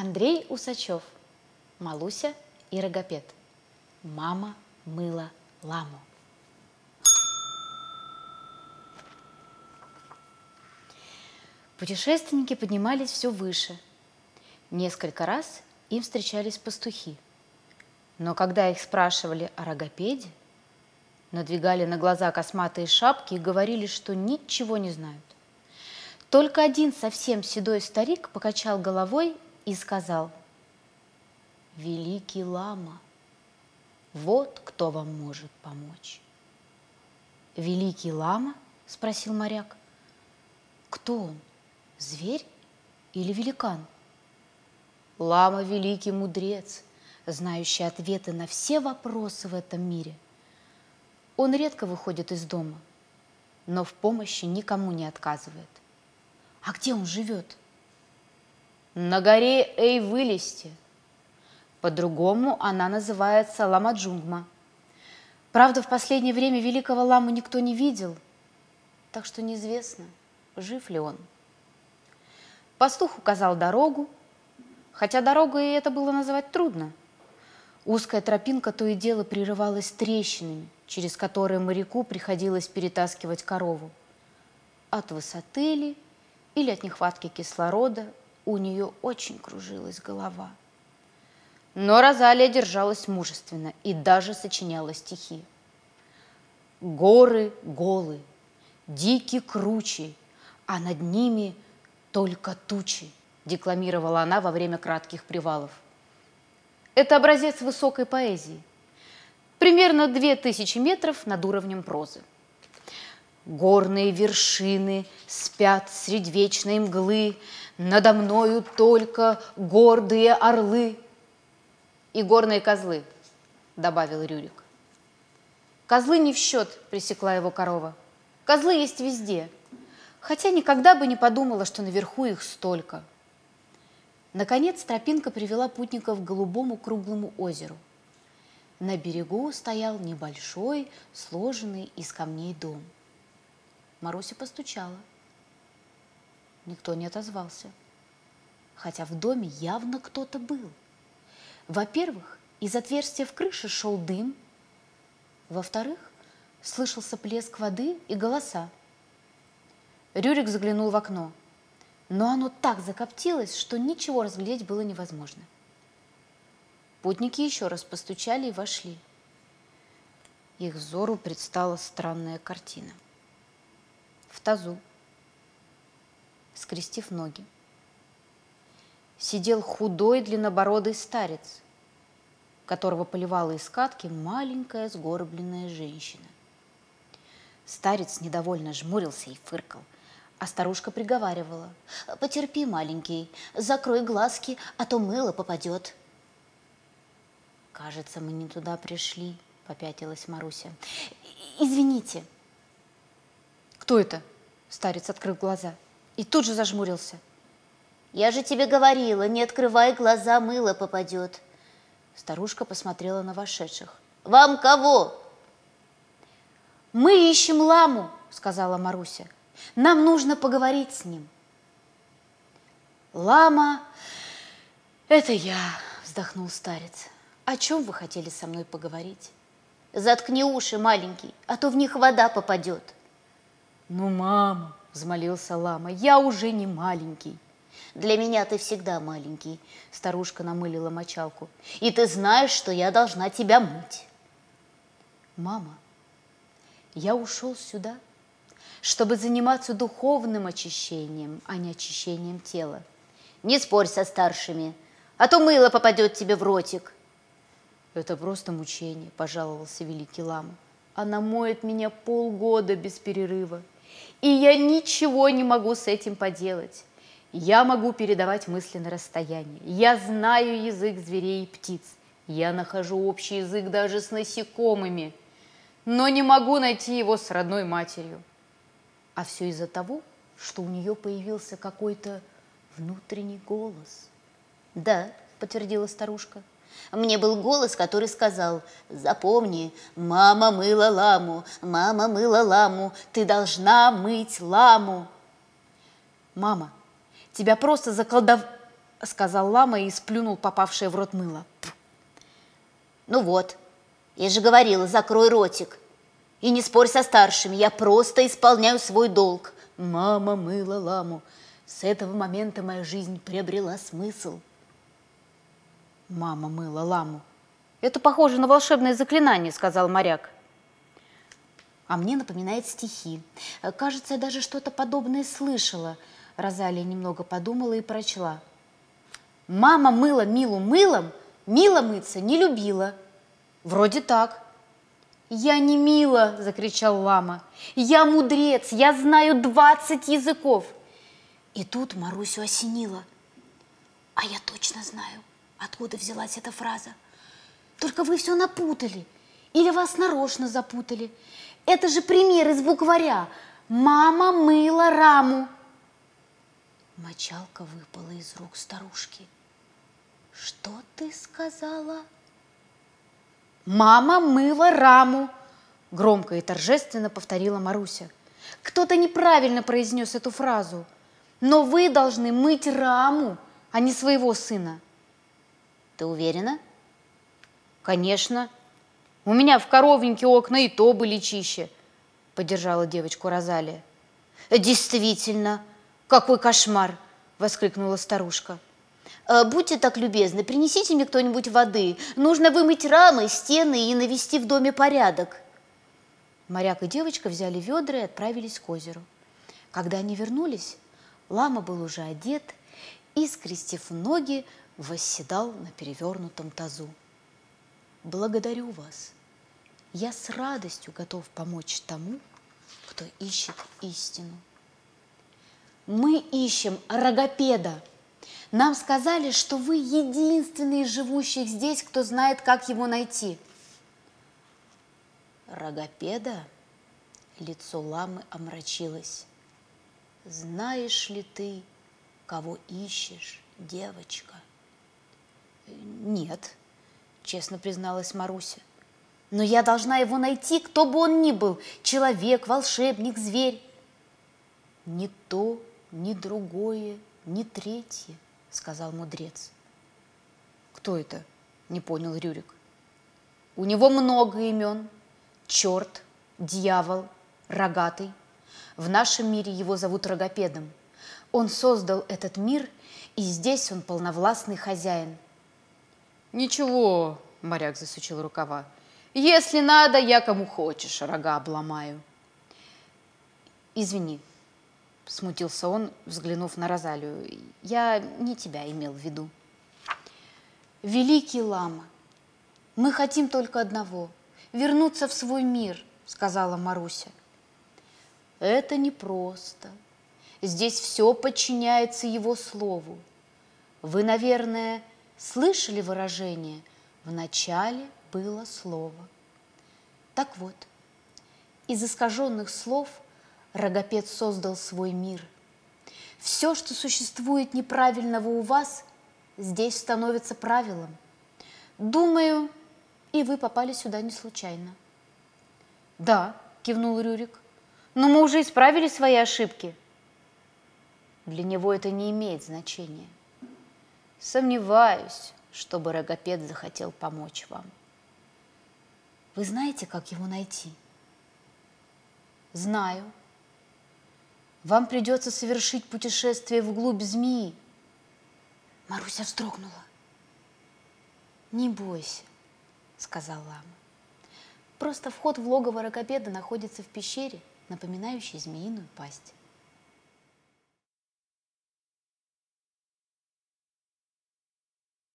Андрей Усачев, Малуся и Рогопед. Мама мыла ламу. Путешественники поднимались все выше. Несколько раз им встречались пастухи. Но когда их спрашивали о рогопеде, надвигали на глаза косматые шапки и говорили, что ничего не знают. Только один совсем седой старик покачал головой и сказал, «Великий лама, вот кто вам может помочь». «Великий лама?» – спросил моряк. «Кто он? Зверь или великан?» «Лама – великий мудрец, знающий ответы на все вопросы в этом мире. Он редко выходит из дома, но в помощи никому не отказывает. А где он живет?» На горе Эйвылисте. По-другому она называется Ламаджунгма. Правда, в последнее время великого ламу никто не видел, так что неизвестно, жив ли он. Пастух указал дорогу, хотя дорогой это было называть трудно. Узкая тропинка то и дело прерывалась трещинами, через которые моряку приходилось перетаскивать корову. От высоты ли или от нехватки кислорода у нее очень кружилась голова. Но Розалия держалась мужественно и даже сочиняла стихи. Горы голы, дикие кручи, а над ними только тучи, декламировала она во время кратких привалов. Это образец высокой поэзии. Примерно две тысячи метров над уровнем прозы. Горные вершины спят средь вечной мглы, Надо мною только гордые орлы. И горные козлы, добавил Рюрик. Козлы не в счет, пресекла его корова. Козлы есть везде, хотя никогда бы не подумала, что наверху их столько. Наконец тропинка привела путников к голубому круглому озеру. На берегу стоял небольшой, сложенный из камней дом – Маруся постучала. Никто не отозвался. Хотя в доме явно кто-то был. Во-первых, из отверстия в крыше шел дым. Во-вторых, слышался плеск воды и голоса. Рюрик заглянул в окно, но оно так закоптилось, что ничего разглядеть было невозможно. Путники еще раз постучали и вошли. Их взору предстала странная картина – в тазу, скрестив ноги. Сидел худой длиннобородый старец, которого поливала из катки маленькая сгорбленная женщина. Старец недовольно жмурился и фыркал, а старушка приговаривала. «Потерпи, маленький, закрой глазки, а то мыло попадет». «Кажется, мы не туда пришли», — попятилась Маруся. «Извините», «Кто это?» – старец открыл глаза и тут же зажмурился. «Я же тебе говорила, не открывай глаза, мыло попадет». Старушка посмотрела на вошедших. «Вам кого?» «Мы ищем ламу», – сказала Маруся. «Нам нужно поговорить с ним». «Лама – это я», – вздохнул старец. «О чем вы хотели со мной поговорить?» «Заткни уши, маленький, а то в них вода попадет». «Ну, мама!» – взмолился лама. «Я уже не маленький». «Для меня ты всегда маленький», – старушка намылила мочалку. «И ты знаешь, что я должна тебя мыть». «Мама, я ушел сюда, чтобы заниматься духовным очищением, а не очищением тела». «Не спорь со старшими, а то мыло попадет тебе в ротик». «Это просто мучение», – пожаловался великий лама. «Она моет меня полгода без перерыва». И я ничего не могу с этим поделать. Я могу передавать мысли на расстоянии. Я знаю язык зверей и птиц. Я нахожу общий язык даже с насекомыми, но не могу найти его с родной матерью. А все из-за того, что у нее появился какой-то внутренний голос. Да, подтвердила старушка. Мне был голос, который сказал, запомни, мама мыла ламу, мама мыла ламу, ты должна мыть ламу. Мама, тебя просто заколдов... сказал лама и сплюнул попавшее в рот мыло. Ну вот, я же говорила, закрой ротик. И не спорь со старшими, я просто исполняю свой долг. Мама мыла ламу. С этого момента моя жизнь приобрела смысл. Мама мыла ламу. Это похоже на волшебное заклинание, сказал моряк. А мне напоминает стихи. Кажется, я даже что-то подобное слышала. Розалия немного подумала и прочла. Мама мыла Милу мылом, Мила мыться не любила. Вроде так. «Я не Мила!» – закричал лама. «Я мудрец! Я знаю двадцать языков!» И тут Марусю осенило. «А я точно знаю, откуда взялась эта фраза. Только вы все напутали. Или вас нарочно запутали. Это же пример из букваря. Мама мыла раму. Мочалка выпала из рук старушки. Что ты сказала? Мама мыла раму, громко и торжественно повторила Маруся. Кто-то неправильно произнес эту фразу. Но вы должны мыть раму, а не своего сына. Ты уверена? Конечно. У меня в коровнике окна и то были чище, поддержала девочку Розалия. Действительно, какой кошмар, воскликнула старушка. «Э, будьте так любезны, принесите мне кто-нибудь воды. Нужно вымыть рамы, стены и навести в доме порядок. Моряк и девочка взяли ведра и отправились к озеру. Когда они вернулись, лама был уже одет и, скрестив ноги, восседал на перевернутом тазу благодарю вас. Я с радостью готов помочь тому, кто ищет истину. Мы ищем рогопеда. Нам сказали, что вы единственный из живущих здесь, кто знает, как его найти. Рогопеда? Лицо ламы омрачилось. Знаешь ли ты, кого ищешь, девочка? Нет, честно призналась Маруся. Но я должна его найти, кто бы он ни был, человек, волшебник, зверь. Ни то, ни другое, ни третье, сказал мудрец. Кто это? Не понял Рюрик. У него много имен. Черт, дьявол, рогатый. В нашем мире его зовут Рогопедом. Он создал этот мир, и здесь он полновластный хозяин – «Ничего», — моряк засучил рукава, «если надо, я кому хочешь рога обломаю». «Извини», — смутился он, взглянув на Розалию, «я не тебя имел в виду». «Великий лама, мы хотим только одного — вернуться в свой мир», — сказала Маруся. «Это непросто. Здесь все подчиняется его слову. Вы, наверное, — Слышали выражение «в начале было слово». Так вот, из искаженных слов Рогопед создал свой мир. Все, что существует неправильного у вас, здесь становится правилом. Думаю, и вы попали сюда не случайно. Да, кивнул Рюрик, но мы уже исправили свои ошибки. Для него это не имеет значения. Сомневаюсь, чтобы Рогопед захотел помочь вам. Вы знаете, как его найти? Знаю. Вам придется совершить путешествие вглубь змеи. Маруся вздрогнула. Не бойся, сказал лама. Просто вход в логово Рогопеда находится в пещере, напоминающей змеиную пасть.